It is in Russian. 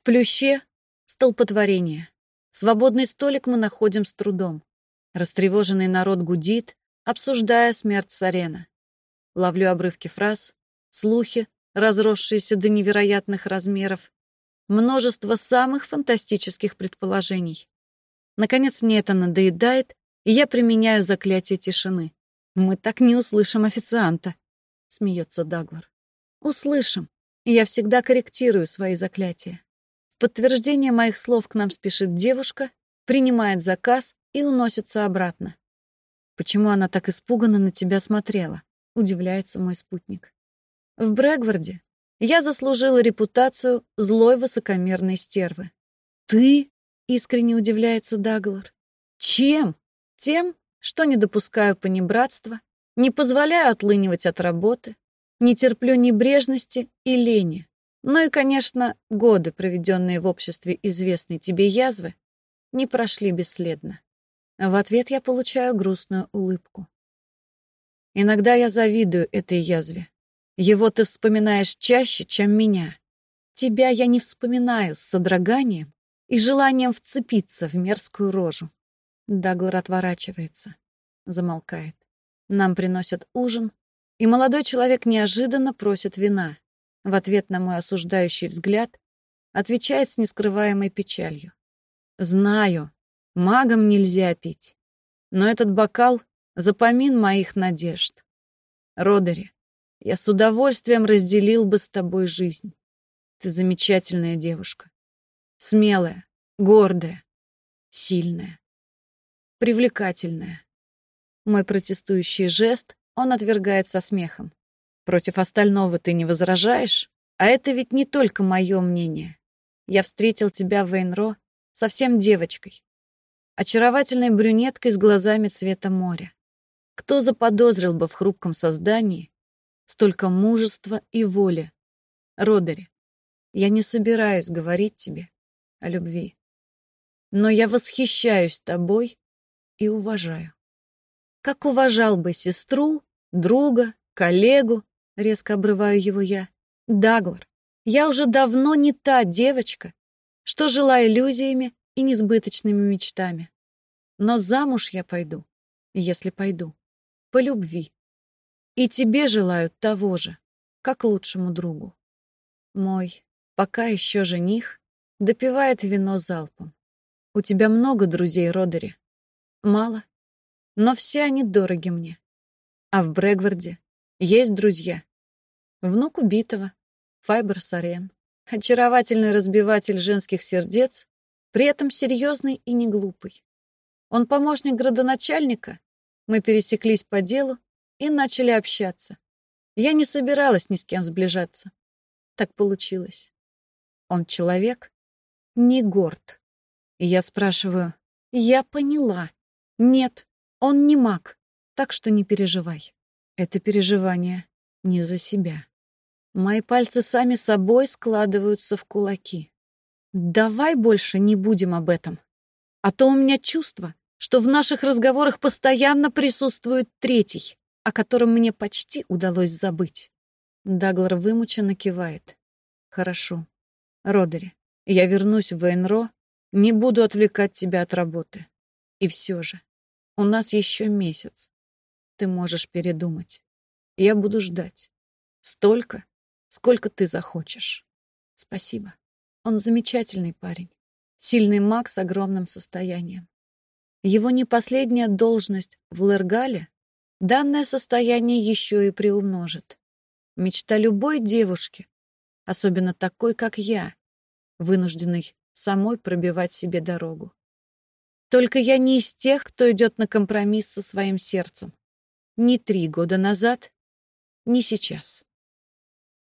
В плюще — столпотворение. Свободный столик мы находим с трудом. Растревоженный народ гудит, обсуждая смерть Сарена. Ловлю обрывки фраз, слухи, разросшиеся до невероятных размеров, множество самых фантастических предположений. Наконец мне это надоедает, и я применяю заклятие тишины. «Мы так не услышим официанта», — смеется Дагвар. «Услышим, я всегда корректирую свои заклятия». Подтверждение моих слов к нам спешит девушка, принимает заказ и уносится обратно. «Почему она так испуганно на тебя смотрела?» — удивляется мой спутник. «В Брэгварде я заслужила репутацию злой высокомерной стервы. «Ты?» — искренне удивляется Даглар. «Чем?» «Тем, что не допускаю понебратства, не позволяю отлынивать от работы, не терплю небрежности и лени. Ну и, конечно, годы, проведенные в обществе известной тебе язвы, не прошли бесследно. В ответ я получаю грустную улыбку. Иногда я завидую этой язве. Его ты вспоминаешь чаще, чем меня. Тебя я не вспоминаю с содроганием и желанием вцепиться в мерзкую рожу. Даглар отворачивается, замолкает. Нам приносят ужин, и молодой человек неожиданно просит вина. В ответ на мой осуждающий взгляд отвечает с нескрываемой печалью. Знаю, магам нельзя пить, но этот бокал — запомин моих надежд. Родери, я с удовольствием разделил бы с тобой жизнь. Ты замечательная девушка. Смелая, гордая, сильная, привлекательная. Мой протестующий жест он отвергает со смехом. Против остального ты не возражаешь? А это ведь не только мое мнение. Я встретил тебя в Вейнро совсем девочкой. Очаровательной брюнеткой с глазами цвета моря. Кто заподозрил бы в хрупком создании столько мужества и воли. Родери, я не собираюсь говорить тебе о любви. Но я восхищаюсь тобой и уважаю. Как уважал бы сестру, друга, коллегу, резко обрываю его я. Даглар, я уже давно не та девочка, что жила иллюзиями и несбыточными мечтами. Но замуж я пойду, если пойду, по любви. И тебе желают того же, как лучшему другу. Мой, пока еще жених, допивает вино залпом. У тебя много друзей, Родери? Мало, но все они дороги мне. А в Брэгварде есть друзья. Внук убитого, Файбер Сарен, очаровательный разбиватель женских сердец, при этом серьезный и не глупый. Он помощник градоначальника, мы пересеклись по делу, и начали общаться. Я не собиралась ни с кем сближаться. Так получилось. Он человек, не горд. И я спрашиваю, я поняла. Нет, он не маг, так что не переживай. Это переживание не за себя. Мои пальцы сами собой складываются в кулаки. Давай больше не будем об этом. А то у меня чувство, что в наших разговорах постоянно присутствует третий о котором мне почти удалось забыть. Даглар вымученно кивает. Хорошо. Родери, я вернусь в Вейнро, не буду отвлекать тебя от работы. И все же, у нас еще месяц. Ты можешь передумать. Я буду ждать. Столько, сколько ты захочешь. Спасибо. Он замечательный парень. Сильный маг с огромным состоянием. Его не последняя должность в Лергале данное состояние еще и приумножит. Мечта любой девушки, особенно такой, как я, вынужденной самой пробивать себе дорогу. Только я не из тех, кто идет на компромисс со своим сердцем. Ни три года назад, ни сейчас.